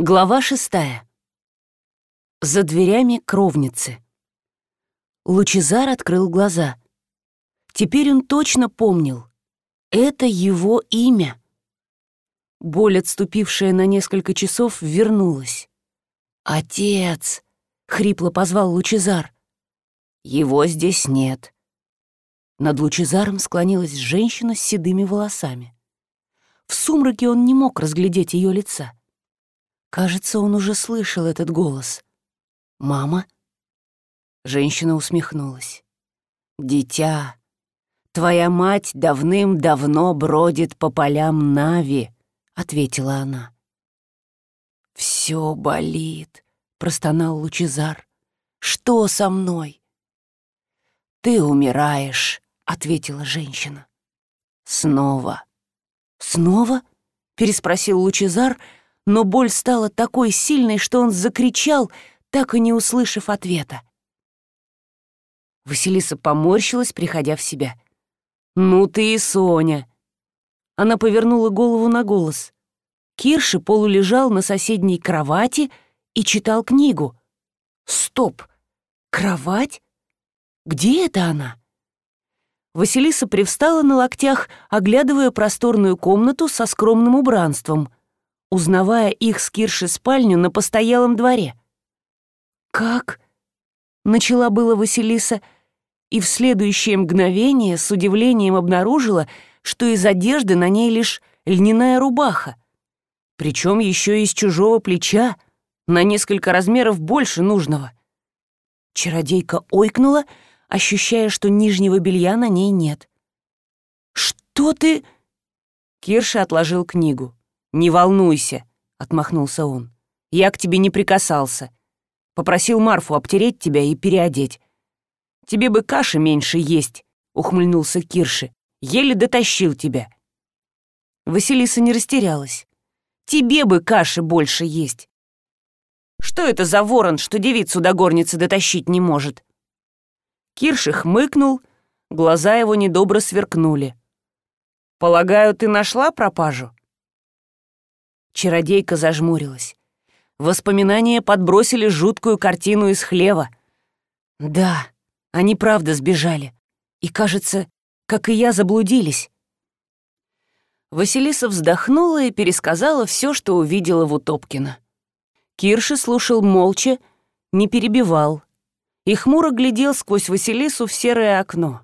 Глава шестая. За дверями кровницы. Лучезар открыл глаза. Теперь он точно помнил. Это его имя. Боль, отступившая на несколько часов, вернулась. «Отец!» — хрипло позвал Лучезар. «Его здесь нет». Над Лучезаром склонилась женщина с седыми волосами. В сумраке он не мог разглядеть ее лица. Кажется, он уже слышал этот голос. «Мама?» Женщина усмехнулась. «Дитя, твоя мать давным-давно бродит по полям Нави», — ответила она. «Все болит», — простонал Лучезар. «Что со мной?» «Ты умираешь», — ответила женщина. «Снова». «Снова?» — переспросил Лучезар, — но боль стала такой сильной, что он закричал, так и не услышав ответа. Василиса поморщилась, приходя в себя. «Ну ты и Соня!» Она повернула голову на голос. Кирши полулежал на соседней кровати и читал книгу. «Стоп! Кровать? Где это она?» Василиса привстала на локтях, оглядывая просторную комнату со скромным убранством узнавая их с Кирши спальню на постоялом дворе. «Как?» — начала было Василиса, и в следующее мгновение с удивлением обнаружила, что из одежды на ней лишь льняная рубаха, причем еще из чужого плеча, на несколько размеров больше нужного. Чародейка ойкнула, ощущая, что нижнего белья на ней нет. «Что ты...» Кирша отложил книгу. «Не волнуйся», — отмахнулся он. «Я к тебе не прикасался. Попросил Марфу обтереть тебя и переодеть. Тебе бы каши меньше есть», — ухмыльнулся Кирши. «Еле дотащил тебя». Василиса не растерялась. «Тебе бы каши больше есть». «Что это за ворон, что девицу до горницы дотащить не может?» Кирши хмыкнул, глаза его недобро сверкнули. «Полагаю, ты нашла пропажу?» Чародейка зажмурилась. Воспоминания подбросили жуткую картину из хлева. Да, они правда сбежали. И, кажется, как и я, заблудились. Василиса вздохнула и пересказала все, что увидела в Утопкино. Кирши слушал молча, не перебивал и хмуро глядел сквозь Василису в серое окно.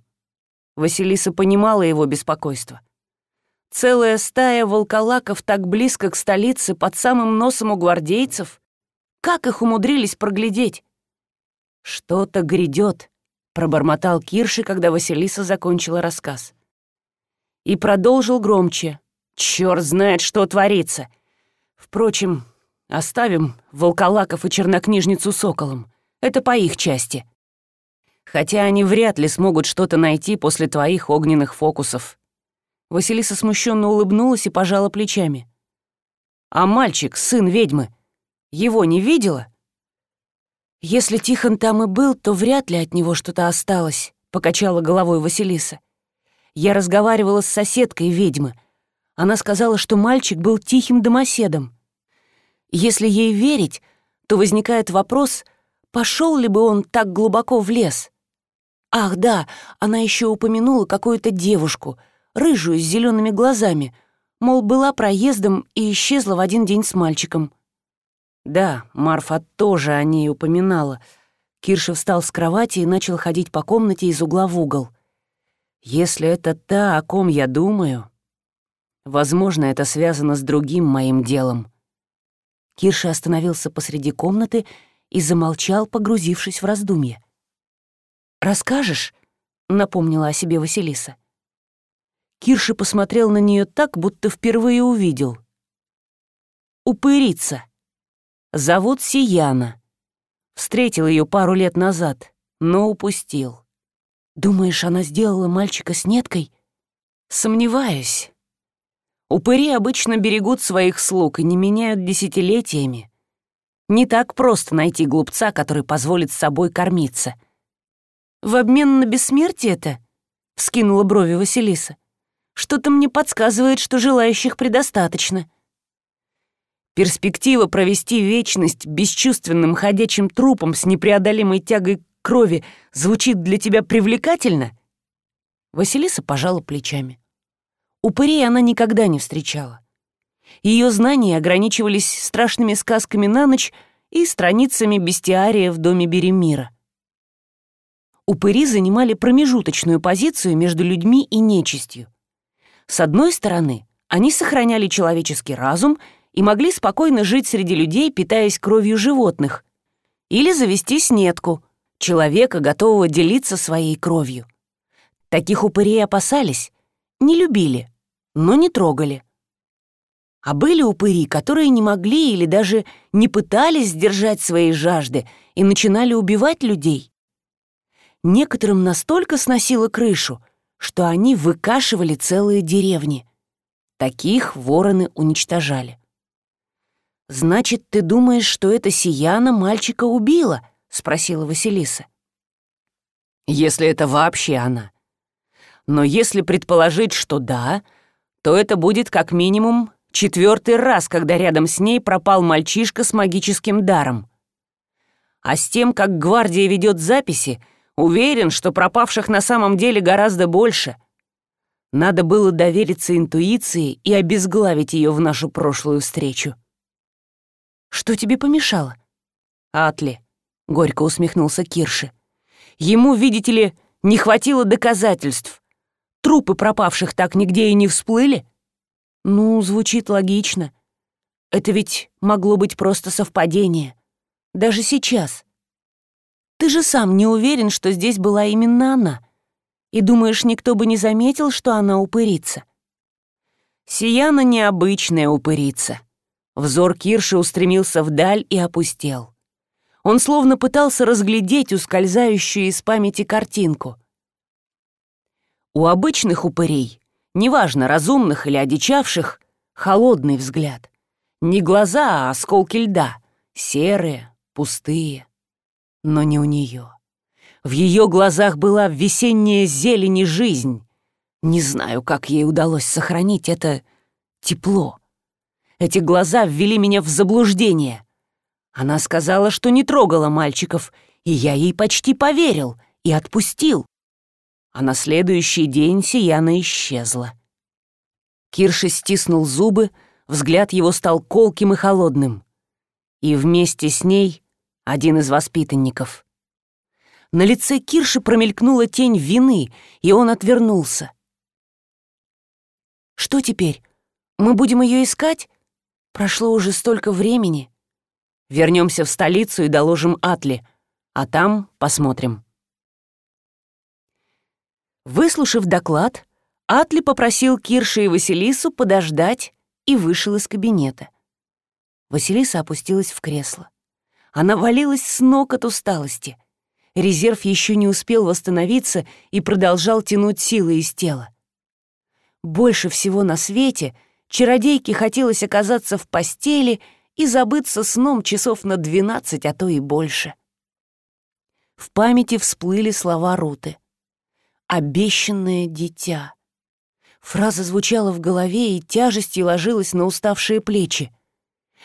Василиса понимала его беспокойство. Целая стая волколаков так близко к столице, под самым носом у гвардейцев. Как их умудрились проглядеть? «Что-то грядет», — пробормотал Кирши, когда Василиса закончила рассказ. И продолжил громче. «Чёрт знает, что творится. Впрочем, оставим волколаков и чернокнижницу соколом. Это по их части. Хотя они вряд ли смогут что-то найти после твоих огненных фокусов». Василиса смущенно улыбнулась и пожала плечами. «А мальчик, сын ведьмы, его не видела?» «Если Тихон там и был, то вряд ли от него что-то осталось», — покачала головой Василиса. «Я разговаривала с соседкой ведьмы. Она сказала, что мальчик был тихим домоседом. Если ей верить, то возникает вопрос, пошел ли бы он так глубоко в лес. Ах, да, она еще упомянула какую-то девушку — рыжую с зелеными глазами, мол, была проездом и исчезла в один день с мальчиком. Да, Марфа тоже о ней упоминала. Кирша встал с кровати и начал ходить по комнате из угла в угол. Если это та, о ком я думаю, возможно, это связано с другим моим делом. Кирша остановился посреди комнаты и замолчал, погрузившись в раздумье. «Расскажешь?» — напомнила о себе Василиса. Кирши посмотрел на нее так, будто впервые увидел. Упырица. Зовут Сияна. Встретил ее пару лет назад, но упустил. Думаешь, она сделала мальчика с неткой? Сомневаюсь. Упыри обычно берегут своих слуг и не меняют десятилетиями. Не так просто найти глупца, который позволит с собой кормиться. «В обмен на бессмертие это?» — вскинула брови Василиса. Что-то мне подсказывает, что желающих предостаточно. Перспектива провести вечность бесчувственным ходячим трупом с непреодолимой тягой крови звучит для тебя привлекательно?» Василиса пожала плечами. Упырей она никогда не встречала. Ее знания ограничивались страшными сказками на ночь и страницами бестиария в доме Беремира. Упыри занимали промежуточную позицию между людьми и нечистью. С одной стороны, они сохраняли человеческий разум и могли спокойно жить среди людей, питаясь кровью животных, или завести снетку, человека, готового делиться своей кровью. Таких упырей опасались, не любили, но не трогали. А были упыри, которые не могли или даже не пытались сдержать свои жажды и начинали убивать людей. Некоторым настолько сносило крышу, что они выкашивали целые деревни. Таких вороны уничтожали. «Значит, ты думаешь, что эта Сияна мальчика убила?» — спросила Василиса. «Если это вообще она. Но если предположить, что да, то это будет как минимум четвертый раз, когда рядом с ней пропал мальчишка с магическим даром. А с тем, как гвардия ведет записи, уверен, что пропавших на самом деле гораздо больше. Надо было довериться интуиции и обезглавить ее в нашу прошлую встречу. «Что тебе помешало?» «Атли», — горько усмехнулся Кирши. «Ему, видите ли, не хватило доказательств. Трупы пропавших так нигде и не всплыли?» «Ну, звучит логично. Это ведь могло быть просто совпадение. Даже сейчас. Ты же сам не уверен, что здесь была именно она и думаешь, никто бы не заметил, что она упырится? Сияна необычная упырица. Взор Кирши устремился вдаль и опустел. Он словно пытался разглядеть ускользающую из памяти картинку. У обычных упырей, неважно, разумных или одичавших, холодный взгляд. Не глаза, а осколки льда, серые, пустые. Но не у нее. В ее глазах была весенняя зелень и жизнь. Не знаю, как ей удалось сохранить это тепло. Эти глаза ввели меня в заблуждение. Она сказала, что не трогала мальчиков, и я ей почти поверил и отпустил. А на следующий день Сияна исчезла. Кирши стиснул зубы, взгляд его стал колким и холодным. И вместе с ней один из воспитанников. На лице Кирши промелькнула тень вины, и он отвернулся. «Что теперь? Мы будем ее искать? Прошло уже столько времени. Вернемся в столицу и доложим Атли, а там посмотрим». Выслушав доклад, Атли попросил Кирши и Василису подождать и вышел из кабинета. Василиса опустилась в кресло. Она валилась с ног от усталости — резерв еще не успел восстановиться и продолжал тянуть силы из тела. Больше всего на свете чародейке хотелось оказаться в постели и забыться сном часов на двенадцать, а то и больше. В памяти всплыли слова Руты. «Обещанное дитя». Фраза звучала в голове и тяжестью ложилась на уставшие плечи.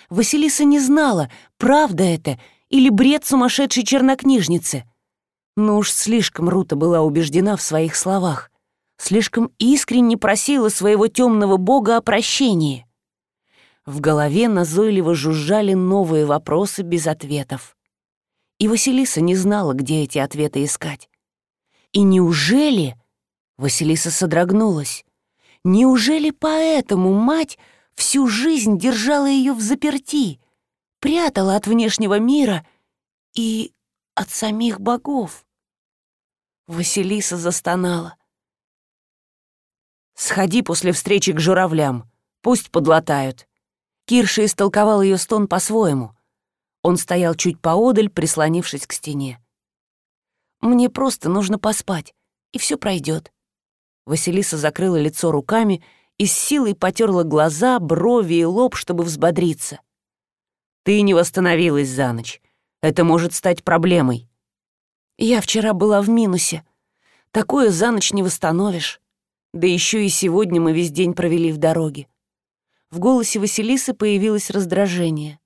Василиса не знала, правда это или бред сумасшедшей чернокнижницы. Но уж слишком Рута была убеждена в своих словах, слишком искренне просила своего темного бога о прощении. В голове назойливо жужжали новые вопросы без ответов. И Василиса не знала, где эти ответы искать. И неужели... Василиса содрогнулась. Неужели поэтому мать всю жизнь держала ее в заперти, прятала от внешнего мира и от самих богов? Василиса застонала. «Сходи после встречи к журавлям, пусть подлатают». Кирша истолковал ее стон по-своему. Он стоял чуть поодаль, прислонившись к стене. «Мне просто нужно поспать, и все пройдет. Василиса закрыла лицо руками и с силой потерла глаза, брови и лоб, чтобы взбодриться. «Ты не восстановилась за ночь. Это может стать проблемой. Я вчера была в минусе. Такое за ночь не восстановишь. Да еще и сегодня мы весь день провели в дороге. В голосе Василисы появилось раздражение.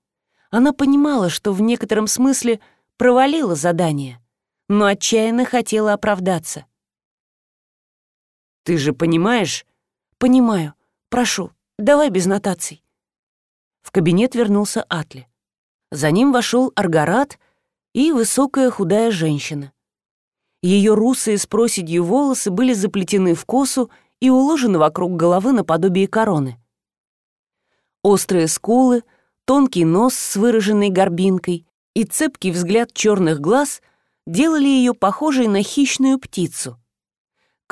Она понимала, что в некотором смысле провалила задание, но отчаянно хотела оправдаться. «Ты же понимаешь?» «Понимаю. Прошу, давай без нотаций». В кабинет вернулся Атли. За ним вошел Аргарат и высокая худая женщина. Ее русые с проседью волосы были заплетены в косу и уложены вокруг головы наподобие короны. Острые скулы, тонкий нос с выраженной горбинкой и цепкий взгляд черных глаз делали ее похожей на хищную птицу.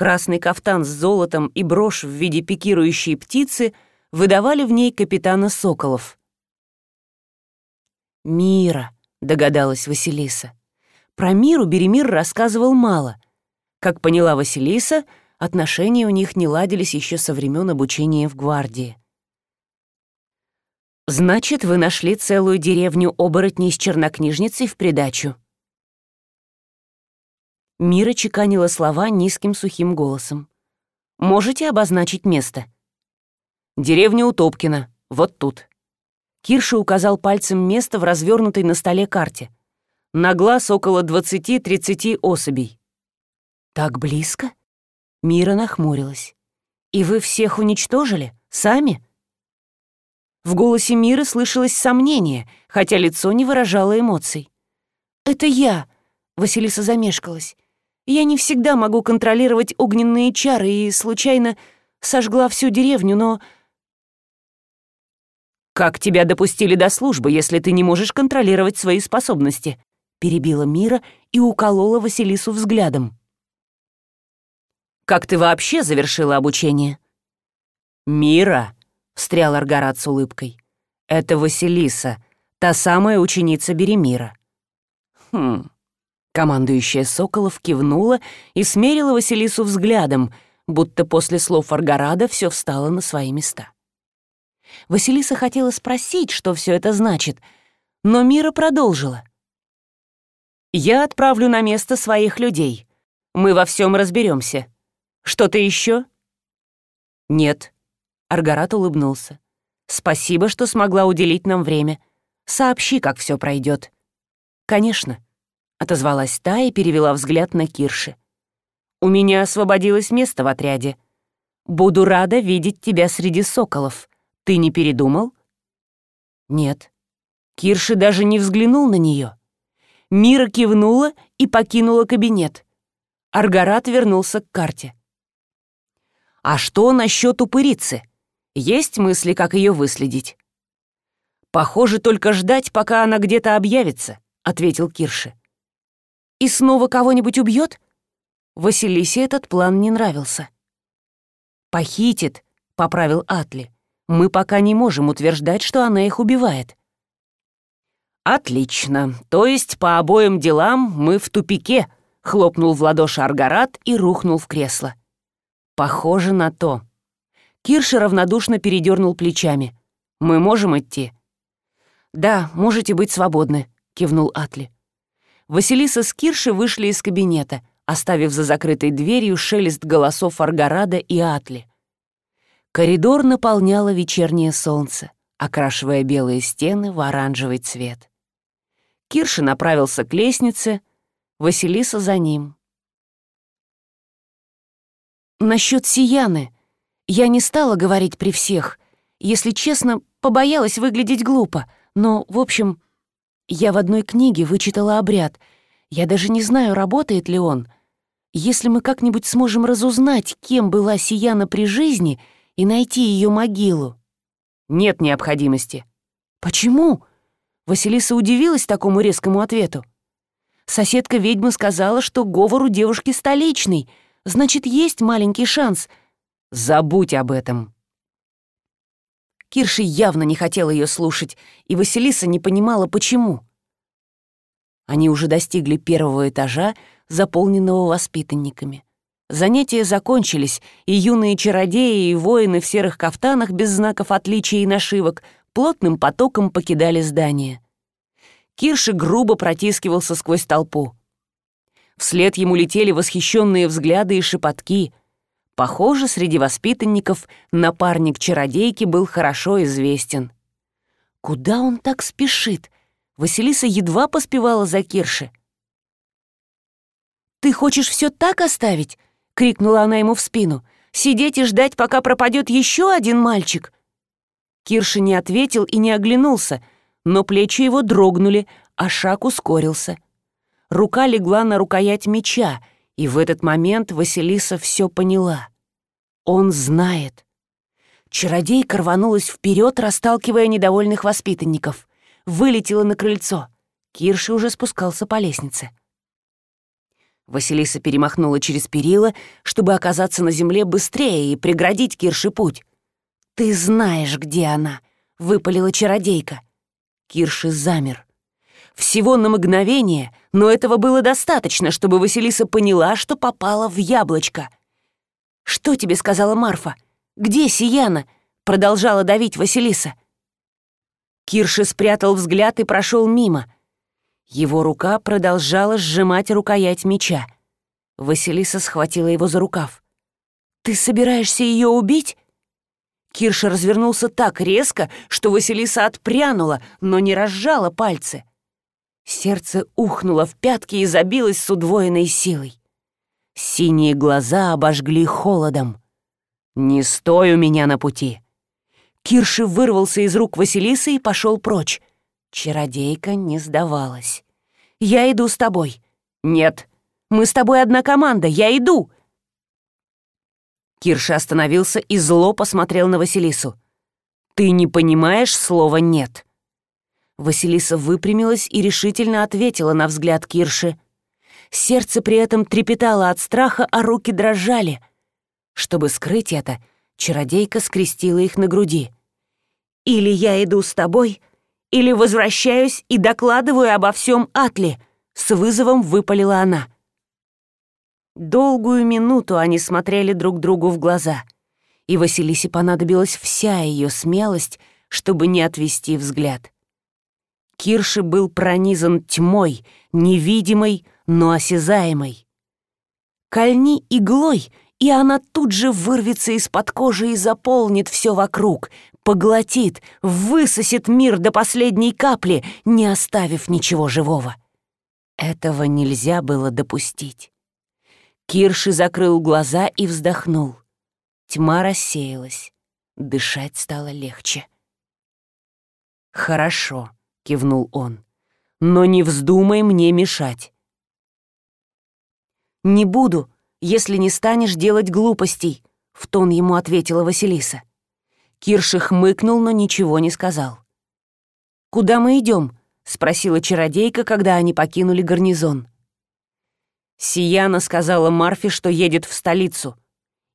Красный кафтан с золотом и брошь в виде пикирующей птицы выдавали в ней капитана Соколов. «Мира», — догадалась Василиса. Про Миру Беремир рассказывал мало. Как поняла Василиса, отношения у них не ладились еще со времен обучения в гвардии. «Значит, вы нашли целую деревню оборотней с чернокнижницей в придачу?» Мира чеканила слова низким сухим голосом. «Можете обозначить место?» «Деревня Утопкина, вот тут». Кирша указал пальцем место в развернутой на столе карте. На глаз около 20-30 особей. «Так близко?» Мира нахмурилась. «И вы всех уничтожили? Сами?» В голосе Миры слышалось сомнение, хотя лицо не выражало эмоций. «Это я», — Василиса замешкалась. Я не всегда могу контролировать огненные чары и случайно сожгла всю деревню, но... «Как тебя допустили до службы, если ты не можешь контролировать свои способности?» перебила Мира и уколола Василису взглядом. «Как ты вообще завершила обучение?» «Мира», — встрял Аргарат с улыбкой, — «это Василиса, та самая ученица Беремира». «Хм, Командующая Соколов кивнула и смерила Василису взглядом, будто после слов Аргарада все встало на свои места. Василиса хотела спросить, что все это значит, но Мира продолжила. «Я отправлю на место своих людей. Мы во всем разберемся. Что-то еще?» «Нет», — Аргарат улыбнулся. «Спасибо, что смогла уделить нам время. Сообщи, как все пройдет. «Конечно» отозвалась та и перевела взгляд на Кирши. «У меня освободилось место в отряде. Буду рада видеть тебя среди соколов. Ты не передумал?» «Нет». Кирши даже не взглянул на нее. Мира кивнула и покинула кабинет. Аргарат вернулся к карте. «А что насчет упырицы? Есть мысли, как ее выследить?» «Похоже, только ждать, пока она где-то объявится», — ответил Кирши и снова кого-нибудь убьет? Василисе этот план не нравился. «Похитит», — поправил Атли. «Мы пока не можем утверждать, что она их убивает». «Отлично. То есть по обоим делам мы в тупике», — хлопнул в ладоши Аргарат и рухнул в кресло. «Похоже на то». Кирша равнодушно передернул плечами. «Мы можем идти?» «Да, можете быть свободны», — кивнул Атли. Василиса с Кирши вышли из кабинета, оставив за закрытой дверью шелест голосов Аргарада и Атли. Коридор наполняло вечернее солнце, окрашивая белые стены в оранжевый цвет. Кирши направился к лестнице, Василиса за ним. Насчет Сияны. Я не стала говорить при всех. Если честно, побоялась выглядеть глупо, но, в общем, я в одной книге вычитала обряд. Я даже не знаю, работает ли он. Если мы как-нибудь сможем разузнать, кем была Сияна при жизни, и найти ее могилу. Нет необходимости. Почему? Василиса удивилась такому резкому ответу. Соседка ведьмы сказала, что говор у девушки столичный, значит, есть маленький шанс. Забудь об этом. Кирши явно не хотела ее слушать, и Василиса не понимала, почему. Они уже достигли первого этажа, заполненного воспитанниками. Занятия закончились, и юные чародеи и воины в серых кафтанах без знаков отличия и нашивок плотным потоком покидали здание. Кирши грубо протискивался сквозь толпу. Вслед ему летели восхищенные взгляды и шепотки. Похоже, среди воспитанников напарник чародейки был хорошо известен. Куда он так спешит? Василиса едва поспевала за Кирши. «Ты хочешь все так оставить?» — крикнула она ему в спину. «Сидеть и ждать, пока пропадет еще один мальчик?» Кирша не ответил и не оглянулся, но плечи его дрогнули, а шаг ускорился. Рука легла на рукоять меча, и в этот момент Василиса все поняла. Он знает. Чародейка рванулась вперед, расталкивая недовольных воспитанников. Вылетела на крыльцо. Кирши уже спускался по лестнице. Василиса перемахнула через перила, чтобы оказаться на земле быстрее и преградить Кирше путь. «Ты знаешь, где она!» — выпалила чародейка. Кирши замер. Всего на мгновение, но этого было достаточно, чтобы Василиса поняла, что попала в яблочко. «Что тебе сказала Марфа? Где Сияна?» — продолжала давить Василиса. Кирши спрятал взгляд и прошел мимо. Его рука продолжала сжимать рукоять меча. Василиса схватила его за рукав. «Ты собираешься ее убить?» Кирша развернулся так резко, что Василиса отпрянула, но не разжала пальцы. Сердце ухнуло в пятки и забилось с удвоенной силой. Синие глаза обожгли холодом. «Не стой у меня на пути!» Кирши вырвался из рук Василисы и пошел прочь. Чародейка не сдавалась. «Я иду с тобой». «Нет, мы с тобой одна команда, я иду!» Кирша остановился и зло посмотрел на Василису. «Ты не понимаешь слова «нет». Василиса выпрямилась и решительно ответила на взгляд Кирши. Сердце при этом трепетало от страха, а руки дрожали. Чтобы скрыть это, чародейка скрестила их на груди. «Или я иду с тобой, или возвращаюсь и докладываю обо всем Атли», — с вызовом выпалила она. Долгую минуту они смотрели друг другу в глаза, и Василисе понадобилась вся ее смелость, чтобы не отвести взгляд. Кирши был пронизан тьмой, невидимой, но осязаемой. Кольни иглой, и она тут же вырвется из-под кожи и заполнит все вокруг, поглотит, высосет мир до последней капли, не оставив ничего живого. Этого нельзя было допустить. Кирши закрыл глаза и вздохнул. Тьма рассеялась. Дышать стало легче. «Хорошо», — кивнул он, — «но не вздумай мне мешать». «Не буду, если не станешь делать глупостей», — в тон ему ответила Василиса. Кирши хмыкнул, но ничего не сказал. «Куда мы идем? спросила чародейка, когда они покинули гарнизон. Сияна сказала Марфе, что едет в столицу,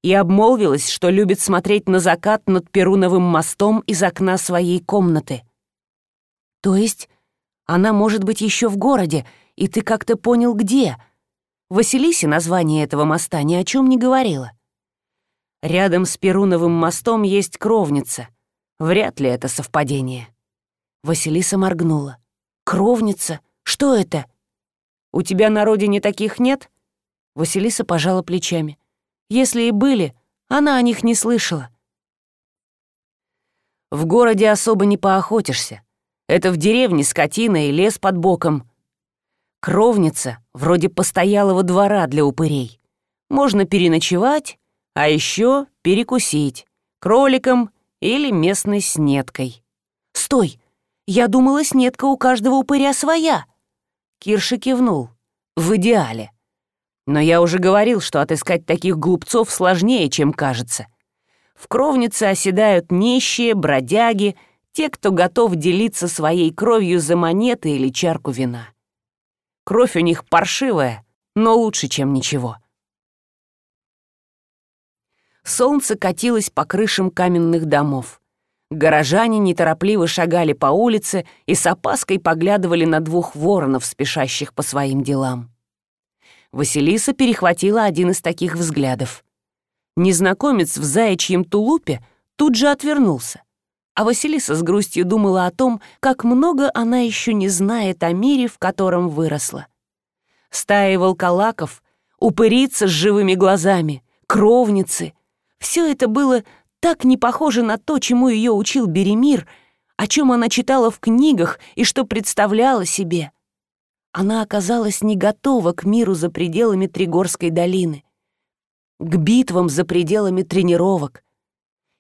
и обмолвилась, что любит смотреть на закат над Перуновым мостом из окна своей комнаты. То есть она может быть еще в городе, и ты как-то понял, где? Василисе название этого моста ни о чем не говорила. Рядом с Перуновым мостом есть кровница. Вряд ли это совпадение. Василиса моргнула. «Кровница? Что это?» У тебя на родине таких нет?» Василиса пожала плечами. «Если и были, она о них не слышала». «В городе особо не поохотишься. Это в деревне скотина и лес под боком. Кровница вроде постоялого двора для упырей. Можно переночевать, а еще перекусить. Кроликом или местной снеткой. «Стой! Я думала, снетка у каждого упыря своя!» Кирша кивнул. «В идеале. Но я уже говорил, что отыскать таких глупцов сложнее, чем кажется. В кровнице оседают нищие, бродяги, те, кто готов делиться своей кровью за монеты или чарку вина. Кровь у них паршивая, но лучше, чем ничего». Солнце катилось по крышам каменных домов. Горожане неторопливо шагали по улице и с опаской поглядывали на двух воронов, спешащих по своим делам. Василиса перехватила один из таких взглядов. Незнакомец в заячьем тулупе тут же отвернулся. А Василиса с грустью думала о том, как много она еще не знает о мире, в котором выросла. Стаи волколаков, упырица с живыми глазами, кровницы. Все это было так не похоже на то, чему ее учил Беремир, о чем она читала в книгах и что представляла себе. Она оказалась не готова к миру за пределами Тригорской долины, к битвам за пределами тренировок.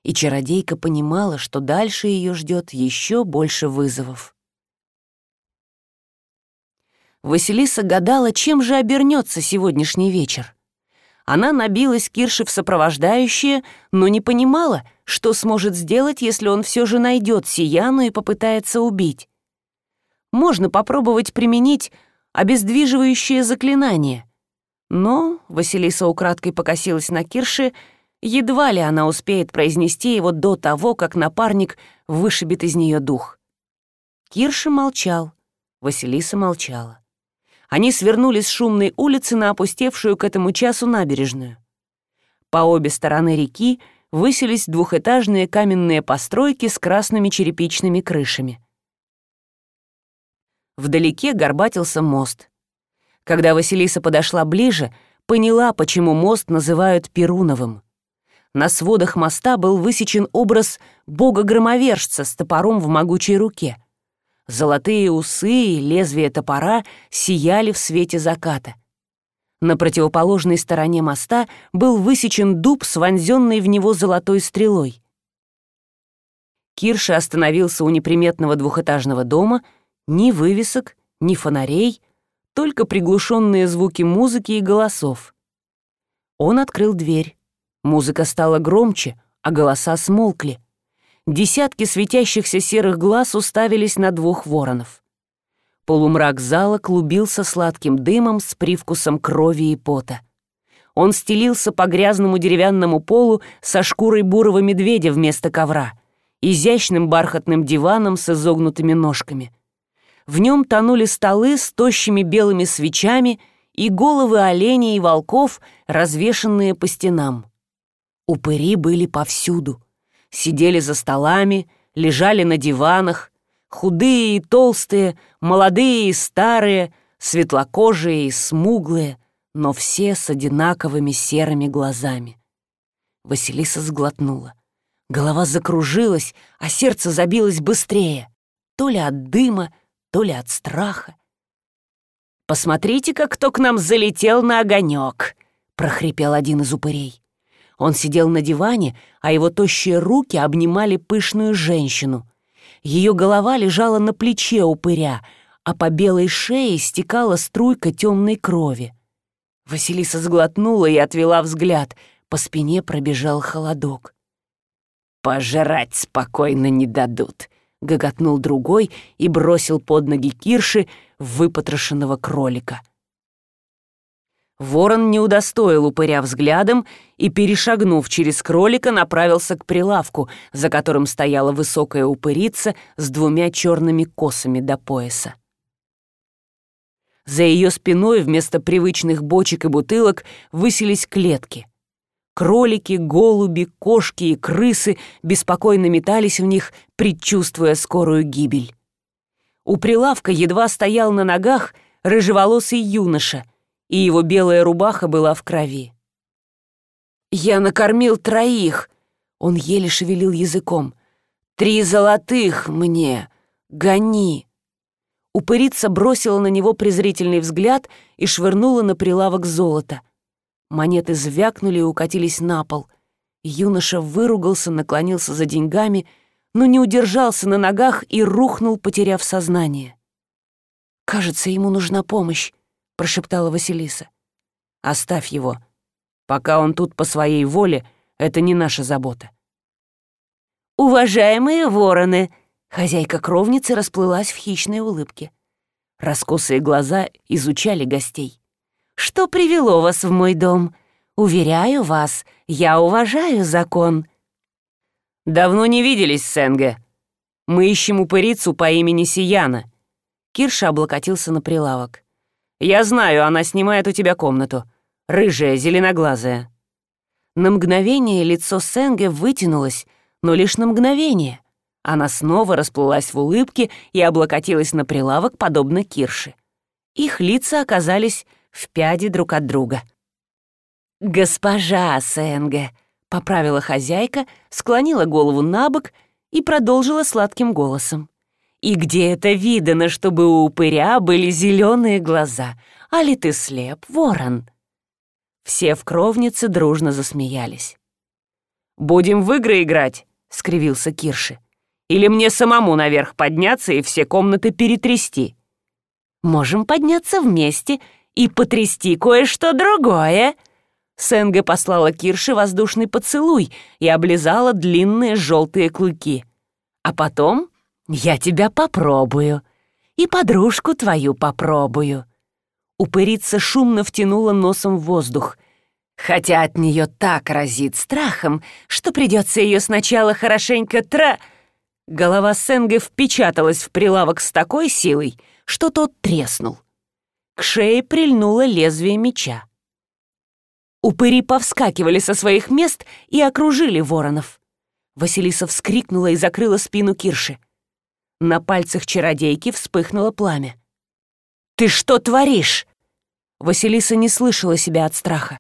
И чародейка понимала, что дальше ее ждет еще больше вызовов. Василиса гадала, чем же обернется сегодняшний вечер. Она набилась Кирше в сопровождающее, но не понимала, что сможет сделать, если он все же найдет Сияну и попытается убить. Можно попробовать применить обездвиживающее заклинание. Но Василиса украдкой покосилась на Кирше, едва ли она успеет произнести его до того, как напарник вышибет из нее дух. Кирша молчал, Василиса молчала они свернули с шумной улицы на опустевшую к этому часу набережную. По обе стороны реки высились двухэтажные каменные постройки с красными черепичными крышами. Вдалеке горбатился мост. Когда Василиса подошла ближе, поняла, почему мост называют Перуновым. На сводах моста был высечен образ бога-громовержца с топором в могучей руке — Золотые усы и лезвие топора сияли в свете заката. На противоположной стороне моста был высечен дуб с вонзенной в него золотой стрелой. Кирша остановился у неприметного двухэтажного дома, ни вывесок, ни фонарей, только приглушенные звуки музыки и голосов. Он открыл дверь. Музыка стала громче, а голоса смолкли. Десятки светящихся серых глаз уставились на двух воронов. Полумрак зала клубился сладким дымом с привкусом крови и пота. Он стелился по грязному деревянному полу со шкурой бурого медведя вместо ковра, изящным бархатным диваном с изогнутыми ножками. В нем тонули столы с тощими белыми свечами и головы оленей и волков, развешанные по стенам. Упыри были повсюду — сидели за столами, лежали на диванах, худые и толстые, молодые и старые, светлокожие и смуглые, но все с одинаковыми серыми глазами. Василиса сглотнула. Голова закружилась, а сердце забилось быстрее, то ли от дыма, то ли от страха. «Посмотрите-ка, кто к нам залетел на огонек!» — прохрипел один из упырей. Он сидел на диване, а его тощие руки обнимали пышную женщину. Ее голова лежала на плече упыря, а по белой шее стекала струйка темной крови. Василиса сглотнула и отвела взгляд. По спине пробежал холодок. «Пожрать спокойно не дадут», — гоготнул другой и бросил под ноги Кирши выпотрошенного кролика. Ворон не удостоил упыря взглядом и, перешагнув через кролика, направился к прилавку, за которым стояла высокая упырица с двумя черными косами до пояса. За ее спиной вместо привычных бочек и бутылок высились клетки. Кролики, голуби, кошки и крысы беспокойно метались в них, предчувствуя скорую гибель. У прилавка едва стоял на ногах рыжеволосый юноша — и его белая рубаха была в крови. «Я накормил троих!» Он еле шевелил языком. «Три золотых мне! Гони!» Упырица бросила на него презрительный взгляд и швырнула на прилавок золота. Монеты звякнули и укатились на пол. Юноша выругался, наклонился за деньгами, но не удержался на ногах и рухнул, потеряв сознание. «Кажется, ему нужна помощь», — прошептала Василиса. «Оставь его. Пока он тут по своей воле, это не наша забота». «Уважаемые вороны!» Хозяйка кровницы расплылась в хищной улыбке. Раскосые глаза изучали гостей. «Что привело вас в мой дом? Уверяю вас, я уважаю закон». «Давно не виделись, Сенге. Мы ищем упырицу по имени Сияна». Кирша облокотился на прилавок. Я знаю, она снимает у тебя комнату. Рыжая, зеленоглазая». На мгновение лицо Сенге вытянулось, но лишь на мгновение. Она снова расплылась в улыбке и облокотилась на прилавок, подобно Кирше. Их лица оказались в пяде друг от друга. «Госпожа Сенге», — поправила хозяйка, склонила голову на бок и продолжила сладким голосом. «И где это видано, чтобы у упыря были зеленые глаза? А ли ты слеп, ворон?» Все в кровнице дружно засмеялись. «Будем в игры играть», — скривился Кирши. «Или мне самому наверх подняться и все комнаты перетрясти?» «Можем подняться вместе и потрясти кое-что другое», Сенга послала Кирше воздушный поцелуй и облизала длинные желтые клыки. «А потом я тебя попробую. И подружку твою попробую». Упырица шумно втянула носом в воздух. Хотя от нее так разит страхом, что придется ее сначала хорошенько тра... Голова Сенга впечаталась в прилавок с такой силой, что тот треснул. К шее прильнуло лезвие меча. Упыри повскакивали со своих мест и окружили воронов. Василиса вскрикнула и закрыла спину Кирши. На пальцах чародейки вспыхнуло пламя. «Ты что творишь?» Василиса не слышала себя от страха.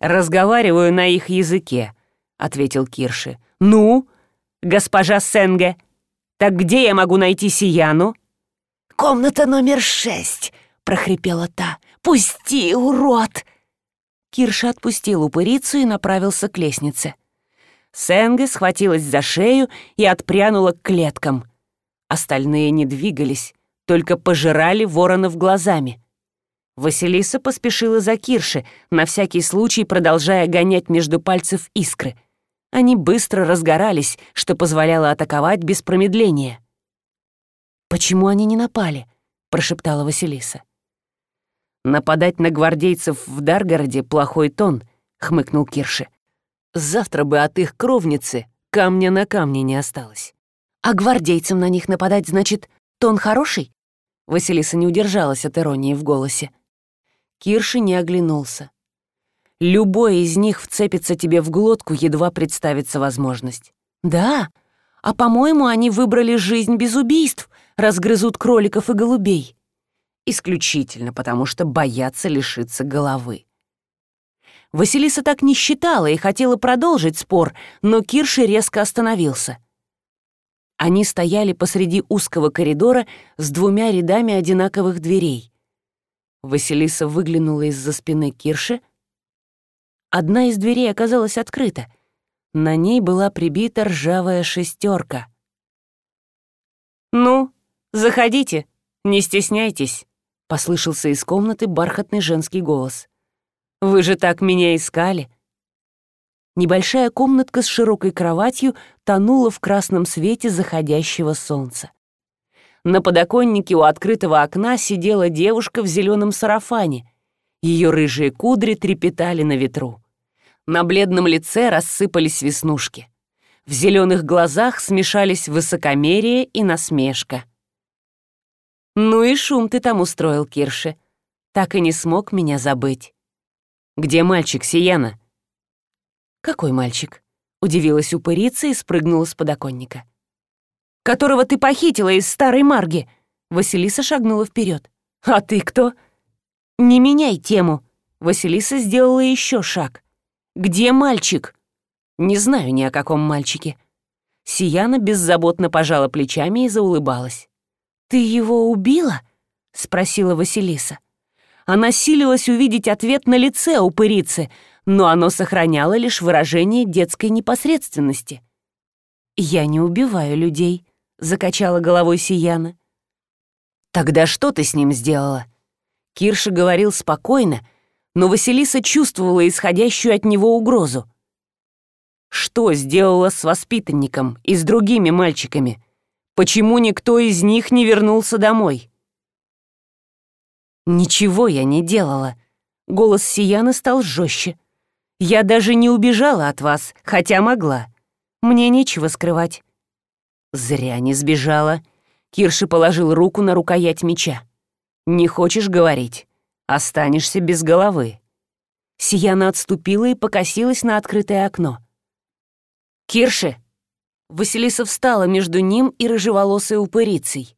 «Разговариваю на их языке», — ответил Кирши. «Ну, госпожа Сенге, так где я могу найти Сияну?» «Комната номер шесть», — прохрипела та. «Пусти, урод!» Кирша отпустил упырицу и направился к лестнице. Сенге схватилась за шею и отпрянула к клеткам. Остальные не двигались, только пожирали воронов глазами. Василиса поспешила за Кирше, на всякий случай продолжая гонять между пальцев искры. Они быстро разгорались, что позволяло атаковать без промедления. «Почему они не напали?» — прошептала Василиса. «Нападать на гвардейцев в Даргороде — плохой тон», — хмыкнул Кирши. «Завтра бы от их кровницы камня на камне не осталось». «А гвардейцам на них нападать, значит, тон хороший?» Василиса не удержалась от иронии в голосе. Кирши не оглянулся. «Любой из них вцепится тебе в глотку, едва представится возможность». «Да, а, по-моему, они выбрали жизнь без убийств, разгрызут кроликов и голубей» исключительно потому, что боятся лишиться головы. Василиса так не считала и хотела продолжить спор, но Кирши резко остановился. Они стояли посреди узкого коридора с двумя рядами одинаковых дверей. Василиса выглянула из-за спины Кирши. Одна из дверей оказалась открыта. На ней была прибита ржавая шестерка. «Ну, заходите, не стесняйтесь». — послышался из комнаты бархатный женский голос. «Вы же так меня искали!» Небольшая комнатка с широкой кроватью тонула в красном свете заходящего солнца. На подоконнике у открытого окна сидела девушка в зеленом сарафане. Ее рыжие кудри трепетали на ветру. На бледном лице рассыпались веснушки. В зеленых глазах смешались высокомерие и насмешка. «Ну и шум ты там устроил, Кирше. Так и не смог меня забыть». «Где мальчик, Сияна?» «Какой мальчик?» — удивилась упырица и спрыгнула с подоконника. «Которого ты похитила из старой Марги!» Василиса шагнула вперед. «А ты кто?» «Не меняй тему!» Василиса сделала еще шаг. «Где мальчик?» «Не знаю ни о каком мальчике». Сияна беззаботно пожала плечами и заулыбалась. «Ты его убила?» — спросила Василиса. Она силилась увидеть ответ на лице упырицы, но оно сохраняло лишь выражение детской непосредственности. «Я не убиваю людей», — закачала головой Сияна. «Тогда что ты с ним сделала?» Кирша говорил спокойно, но Василиса чувствовала исходящую от него угрозу. «Что сделала с воспитанником и с другими мальчиками?» Почему никто из них не вернулся домой? Ничего я не делала. Голос Сияны стал жестче. Я даже не убежала от вас, хотя могла. Мне нечего скрывать. Зря не сбежала. Кирши положил руку на рукоять меча. Не хочешь говорить? Останешься без головы. Сияна отступила и покосилась на открытое окно. «Кирши!» Василиса встала между ним и рыжеволосой упырицей.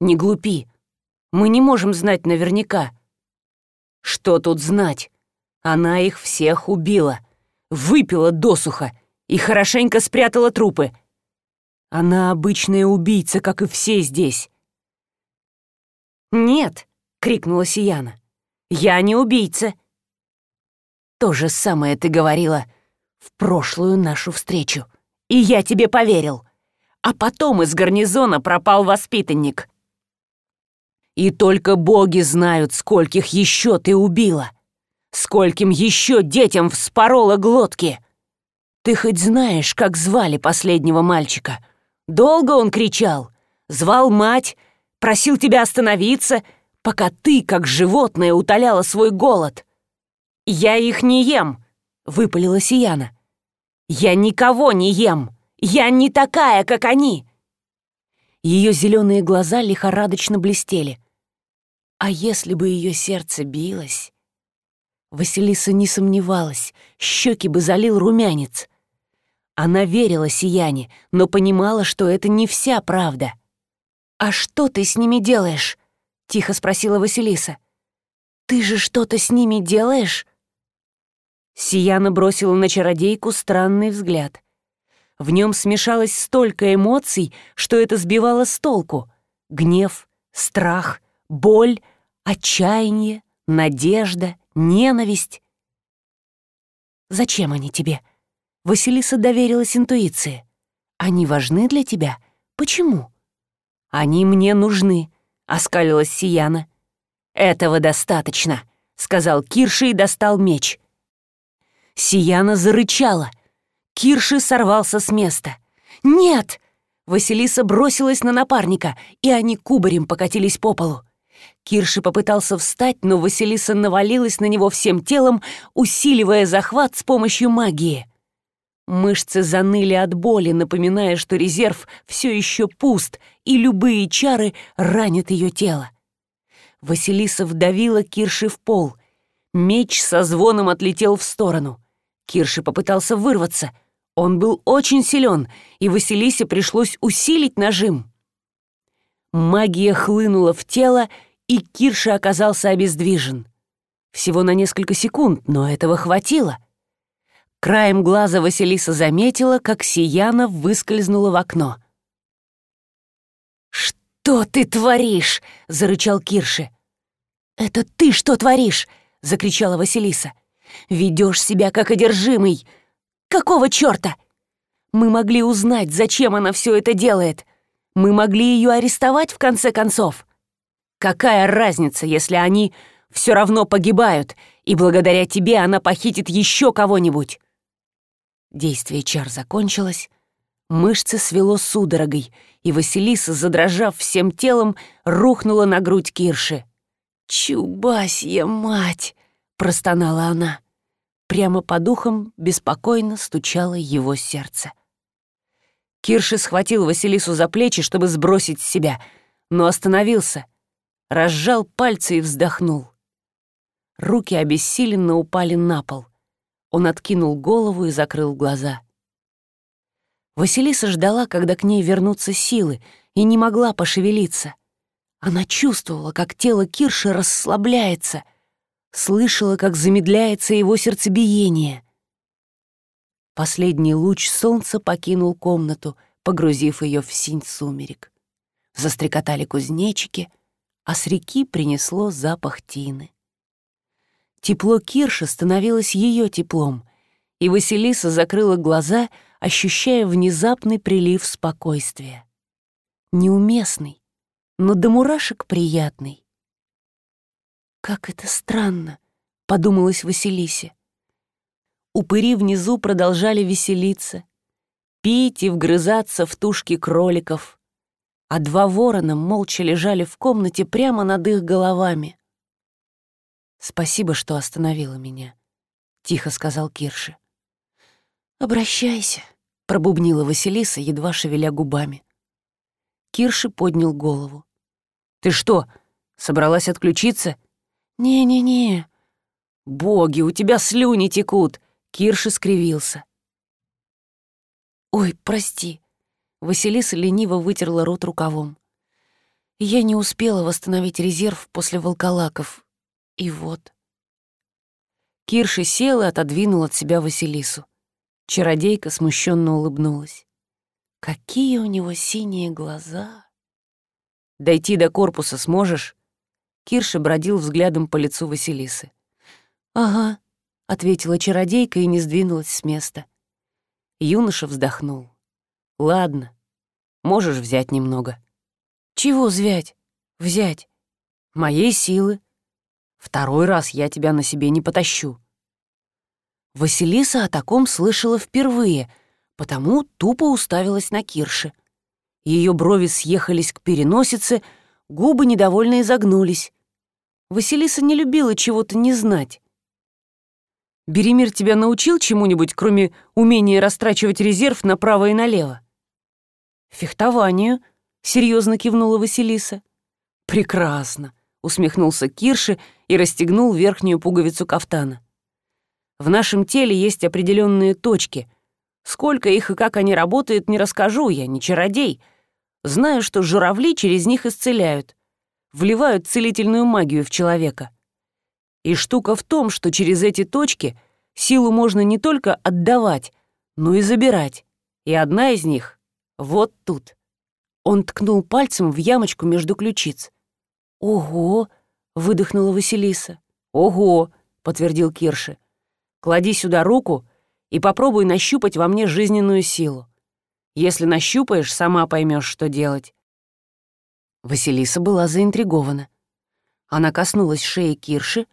«Не глупи. Мы не можем знать наверняка». «Что тут знать? Она их всех убила, выпила досуха и хорошенько спрятала трупы. Она обычная убийца, как и все здесь. «Нет!» — крикнула Сияна. «Я не убийца!» «То же самое ты говорила в прошлую нашу встречу, и я тебе поверил. А потом из гарнизона пропал воспитанник. И только боги знают, скольких еще ты убила, скольким еще детям вспорола глотки. Ты хоть знаешь, как звали последнего мальчика?» Долго он кричал, звал мать, просил тебя остановиться, пока ты, как животное, утоляла свой голод. «Я их не ем», — выпалила Сияна. «Я никого не ем! Я не такая, как они!» Ее зеленые глаза лихорадочно блестели. А если бы ее сердце билось? Василиса не сомневалась, щеки бы залил румянец. Она верила Сияне, но понимала, что это не вся правда. «А что ты с ними делаешь?» — тихо спросила Василиса. «Ты же что-то с ними делаешь?» Сияна бросила на чародейку странный взгляд. В нем смешалось столько эмоций, что это сбивало с толку. Гнев, страх, боль, отчаяние, надежда, ненависть. «Зачем они тебе?» Василиса доверилась интуиции. «Они важны для тебя? Почему?» «Они мне нужны», — оскалилась Сияна. «Этого достаточно», — сказал Кирши и достал меч. Сияна зарычала. Кирши сорвался с места. «Нет!» Василиса бросилась на напарника, и они кубарем покатились по полу. Кирши попытался встать, но Василиса навалилась на него всем телом, усиливая захват с помощью магии. Мышцы заныли от боли, напоминая, что резерв все еще пуст, и любые чары ранят ее тело. Василиса вдавила Кирши в пол. Меч со звоном отлетел в сторону. Кирши попытался вырваться. Он был очень силен, и Василисе пришлось усилить нажим. Магия хлынула в тело, и Кирши оказался обездвижен. Всего на несколько секунд, но этого хватило — Краем глаза Василиса заметила, как Сияна выскользнула в окно. «Что ты творишь?» — зарычал Кирши. «Это ты что творишь?» — закричала Василиса. «Ведешь себя как одержимый. Какого черта? Мы могли узнать, зачем она все это делает. Мы могли ее арестовать в конце концов. Какая разница, если они все равно погибают, и благодаря тебе она похитит еще кого-нибудь?» Действие чар закончилось, мышцы свело судорогой, и Василиса, задрожав всем телом, рухнула на грудь Кирши. «Чубасья мать!» — простонала она. Прямо по духам беспокойно стучало его сердце. Кирши схватил Василису за плечи, чтобы сбросить с себя, но остановился, разжал пальцы и вздохнул. Руки обессиленно упали на пол. Он откинул голову и закрыл глаза. Василиса ждала, когда к ней вернутся силы, и не могла пошевелиться. Она чувствовала, как тело Кирши расслабляется, слышала, как замедляется его сердцебиение. Последний луч солнца покинул комнату, погрузив ее в синь сумерек. Застрекотали кузнечики, а с реки принесло запах тины. Тепло Кирши становилось ее теплом, и Василиса закрыла глаза, ощущая внезапный прилив спокойствия. Неуместный, но до мурашек приятный. «Как это странно!» — подумалась Василисе. Упыри внизу продолжали веселиться, пить и вгрызаться в тушки кроликов, а два ворона молча лежали в комнате прямо над их головами. «Спасибо, что остановила меня», — тихо сказал Кирши. «Обращайся», — пробубнила Василиса, едва шевеля губами. Кирши поднял голову. «Ты что, собралась отключиться?» «Не-не-не». «Боги, у тебя слюни текут!» Кирши скривился. «Ой, прости». Василиса лениво вытерла рот рукавом. «Я не успела восстановить резерв после волколаков. И вот. Кирша села и отодвинула от себя Василису. Чародейка смущенно улыбнулась. Какие у него синие глаза! Дойти до корпуса сможешь? Кирша бродил взглядом по лицу Василисы. «Ага», — ответила чародейка и не сдвинулась с места. Юноша вздохнул. «Ладно, можешь взять немного». «Чего взять? Взять?» «Моей силы. Второй раз я тебя на себе не потащу». Василиса о таком слышала впервые, потому тупо уставилась на Кирше. Ее брови съехались к переносице, губы недовольно изогнулись. Василиса не любила чего-то не знать. «Беремир тебя научил чему-нибудь, кроме умения растрачивать резерв направо и налево?» «Фехтованию», — серьезно кивнула Василиса. «Прекрасно», — усмехнулся Кирши и расстегнул верхнюю пуговицу кафтана. «В нашем теле есть определенные точки. Сколько их и как они работают, не расскажу, я не чародей. Знаю, что журавли через них исцеляют, вливают целительную магию в человека. И штука в том, что через эти точки силу можно не только отдавать, но и забирать. И одна из них — вот тут. Он ткнул пальцем в ямочку между ключиц. «Ого!» — выдохнула Василиса. «Ого!» — подтвердил Кирши. «Клади сюда руку и попробуй нащупать во мне жизненную силу. Если нащупаешь, сама поймешь, что делать». Василиса была заинтригована. Она коснулась шеи Кирши,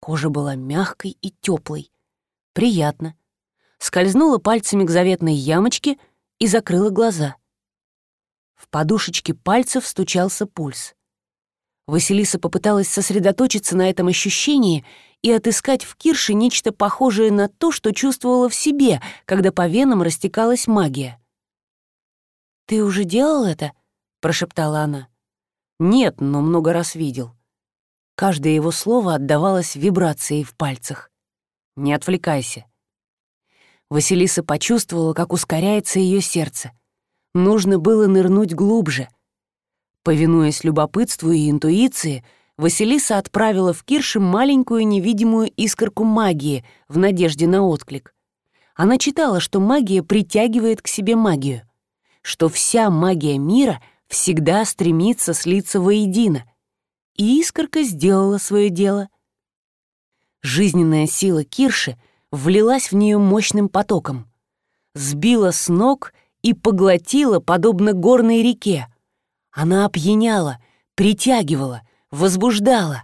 кожа была мягкой и теплой. Приятно. Скользнула пальцами к заветной ямочке и закрыла глаза. В подушечке пальцев стучался пульс. Василиса попыталась сосредоточиться на этом ощущении и отыскать в Кирше нечто похожее на то, что чувствовала в себе, когда по венам растекалась магия. «Ты уже делал это?» — прошептала она. «Нет, но много раз видел». Каждое его слово отдавалось вибрацией в пальцах. «Не отвлекайся». Василиса почувствовала, как ускоряется ее сердце. Нужно было нырнуть глубже. Повинуясь любопытству и интуиции, Василиса отправила в Кирши маленькую невидимую искорку магии в надежде на отклик. Она читала, что магия притягивает к себе магию что вся магия мира всегда стремится слиться воедино. И искорка сделала свое дело. Жизненная сила Кирши влилась в нее мощным потоком, сбила с ног и поглотила, подобно горной реке. Она опьяняла, притягивала, возбуждала.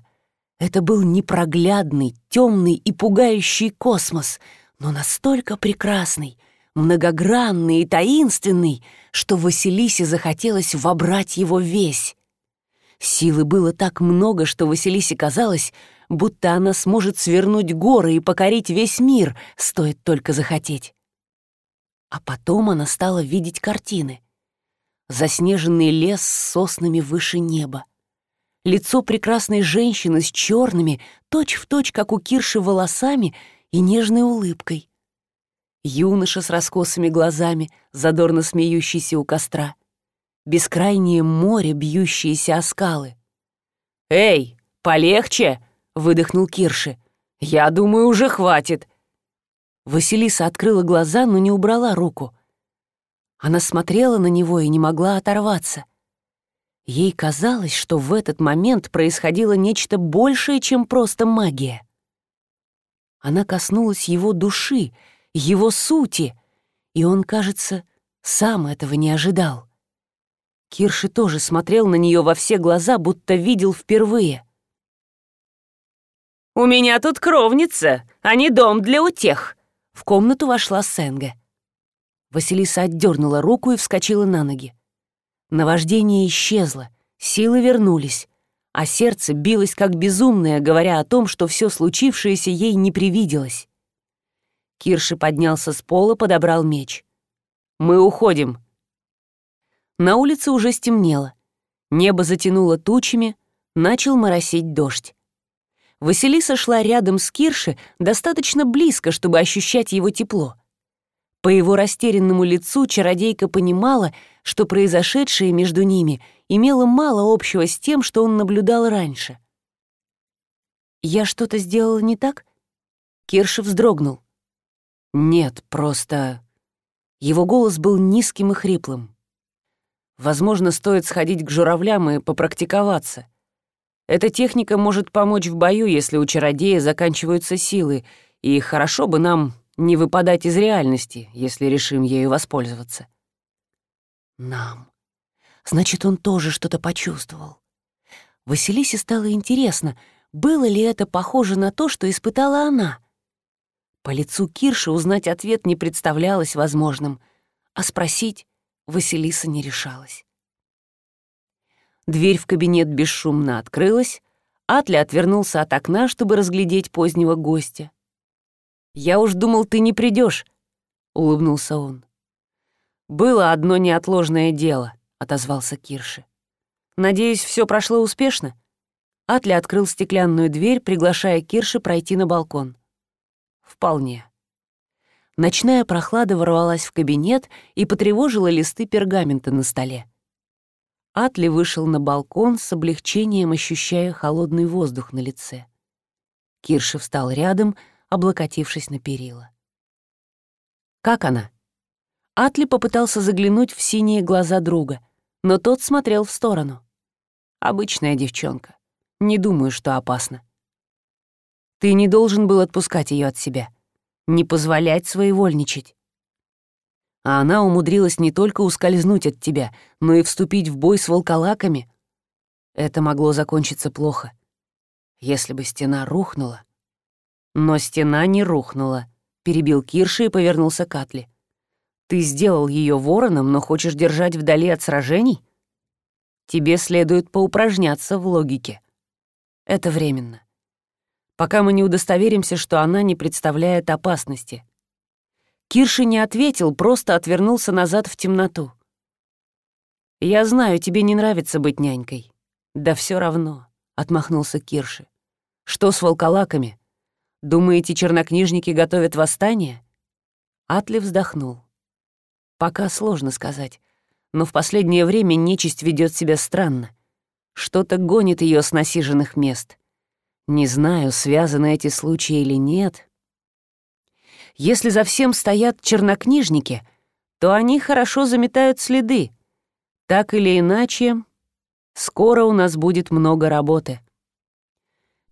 Это был непроглядный, темный и пугающий космос, но настолько прекрасный — многогранный и таинственный, что Василисе захотелось вобрать его весь. Силы было так много, что Василисе казалось, будто она сможет свернуть горы и покорить весь мир, стоит только захотеть. А потом она стала видеть картины. Заснеженный лес с соснами выше неба. Лицо прекрасной женщины с черными, точь-в-точь, точь, как у Кирши, волосами и нежной улыбкой юноша с раскосыми глазами, задорно смеющийся у костра, бескрайнее море, бьющиеся о скалы. «Эй, полегче!» — выдохнул Кирши. «Я думаю, уже хватит!» Василиса открыла глаза, но не убрала руку. Она смотрела на него и не могла оторваться. Ей казалось, что в этот момент происходило нечто большее, чем просто магия. Она коснулась его души, его сути, и он, кажется, сам этого не ожидал. Кирши тоже смотрел на нее во все глаза, будто видел впервые. «У меня тут кровница, а не дом для утех!» В комнату вошла Сенга. Василиса отдернула руку и вскочила на ноги. Наваждение исчезло, силы вернулись, а сердце билось как безумное, говоря о том, что все случившееся ей не привиделось. Кирши поднялся с пола, подобрал меч. «Мы уходим». На улице уже стемнело. Небо затянуло тучами, начал моросить дождь. Василиса шла рядом с Кирши достаточно близко, чтобы ощущать его тепло. По его растерянному лицу чародейка понимала, что произошедшее между ними имело мало общего с тем, что он наблюдал раньше. «Я что-то сделала не так?» Кирша вздрогнул. «Нет, просто...» Его голос был низким и хриплым. «Возможно, стоит сходить к журавлям и попрактиковаться. Эта техника может помочь в бою, если у чародея заканчиваются силы, и хорошо бы нам не выпадать из реальности, если решим ею воспользоваться». «Нам. Значит, он тоже что-то почувствовал». Василисе стало интересно, было ли это похоже на то, что испытала она. По лицу Кирши узнать ответ не представлялось возможным, а спросить Василиса не решалась. Дверь в кабинет бесшумно открылась, Атли отвернулся от окна, чтобы разглядеть позднего гостя. «Я уж думал, ты не придешь, улыбнулся он. «Было одно неотложное дело», — отозвался Кирши. «Надеюсь, все прошло успешно?» Атли открыл стеклянную дверь, приглашая Кирши пройти на балкон. «Вполне». Ночная прохлада ворвалась в кабинет и потревожила листы пергамента на столе. Атли вышел на балкон с облегчением, ощущая холодный воздух на лице. Кирши встал рядом, облокотившись на перила. «Как она?» Атли попытался заглянуть в синие глаза друга, но тот смотрел в сторону. «Обычная девчонка. Не думаю, что опасно. Ты не должен был отпускать ее от себя, не позволять своевольничать. А она умудрилась не только ускользнуть от тебя, но и вступить в бой с волколаками. Это могло закончиться плохо. Если бы стена рухнула. Но стена не рухнула, перебил Кирши и повернулся к Атли. Ты сделал ее вороном, но хочешь держать вдали от сражений? Тебе следует поупражняться в логике. Это временно. Пока мы не удостоверимся, что она не представляет опасности. Кирши не ответил, просто отвернулся назад в темноту. «Я знаю, тебе не нравится быть нянькой». «Да все равно», — отмахнулся Кирши. «Что с волколаками? Думаете, чернокнижники готовят восстание?» Атли вздохнул. «Пока сложно сказать, но в последнее время нечисть ведет себя странно. Что-то гонит ее с насиженных мест. Не знаю, связаны эти случаи или нет. Если за всем стоят чернокнижники, то они хорошо заметают следы. Так или иначе, скоро у нас будет много работы.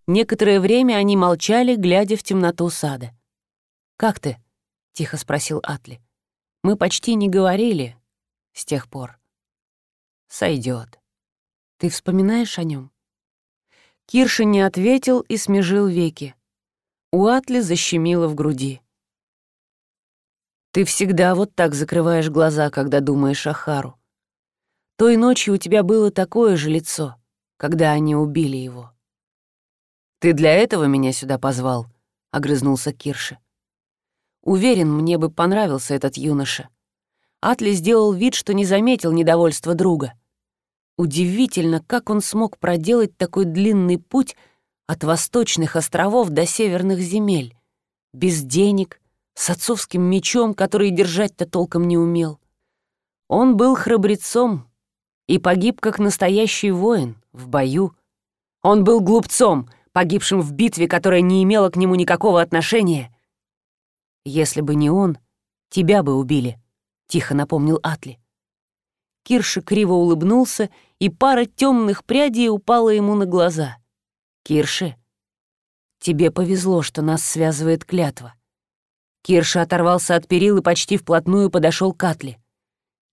Некоторое время они молчали, глядя в темноту сада. «Как ты?» — тихо спросил Атли. «Мы почти не говорили с тех пор». Сойдет. Ты вспоминаешь о нем? Кирша не ответил и смежил веки. У Атли защемило в груди. Ты всегда вот так закрываешь глаза, когда думаешь о Хару. Той ночью у тебя было такое же лицо, когда они убили его. «Ты для этого меня сюда позвал?» — огрызнулся Кирша. «Уверен, мне бы понравился этот юноша». Атли сделал вид, что не заметил недовольства друга. Удивительно, как он смог проделать такой длинный путь от восточных островов до северных земель. Без денег, с отцовским мечом, который держать-то толком не умел. Он был храбрецом и погиб как настоящий воин в бою. Он был глупцом, погибшим в битве, которая не имела к нему никакого отношения. «Если бы не он, тебя бы убили», — тихо напомнил Атли. Кирша криво улыбнулся, и пара темных прядей упала ему на глаза. «Кирши, тебе повезло, что нас связывает клятва». Кирша оторвался от перил и почти вплотную подошел к Атле.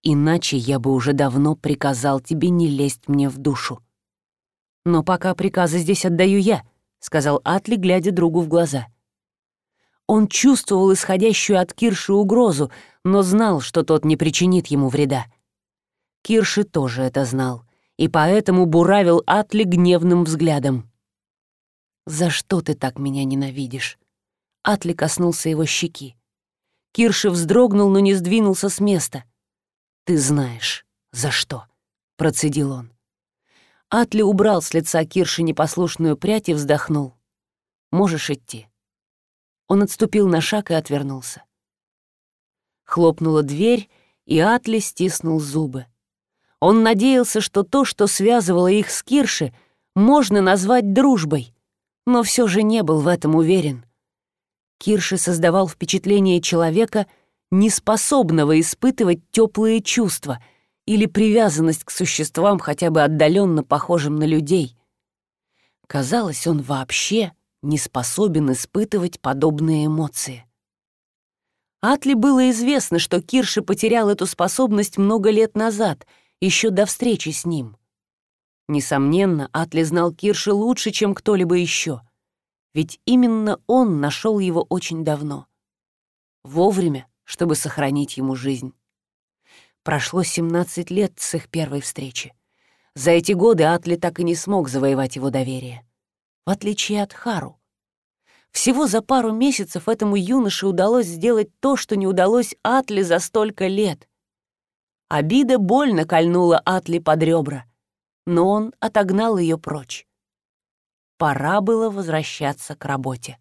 «Иначе я бы уже давно приказал тебе не лезть мне в душу». «Но пока приказы здесь отдаю я», — сказал Атли, глядя другу в глаза. Он чувствовал исходящую от Кирши угрозу, но знал, что тот не причинит ему вреда. Кирши тоже это знал, и поэтому буравил Атли гневным взглядом. «За что ты так меня ненавидишь?» Атли коснулся его щеки. Кирши вздрогнул, но не сдвинулся с места. «Ты знаешь, за что?» — процедил он. Атли убрал с лица Кирши непослушную прядь и вздохнул. «Можешь идти». Он отступил на шаг и отвернулся. Хлопнула дверь, и Атли стиснул зубы. Он надеялся, что то, что связывало их с Кирши, можно назвать дружбой, но все же не был в этом уверен. Кирши создавал впечатление человека, неспособного испытывать теплые чувства или привязанность к существам, хотя бы отдаленно похожим на людей. Казалось, он вообще не способен испытывать подобные эмоции. Атли было известно, что Кирши потерял эту способность много лет назад, еще до встречи с ним. Несомненно, Атли знал Кирши лучше, чем кто-либо еще, ведь именно он нашел его очень давно. Вовремя, чтобы сохранить ему жизнь. Прошло 17 лет с их первой встречи. За эти годы Атли так и не смог завоевать его доверие. В отличие от Хару. Всего за пару месяцев этому юноше удалось сделать то, что не удалось Атли за столько лет. Обида больно кольнула Атли под ребра, но он отогнал ее прочь. Пора было возвращаться к работе.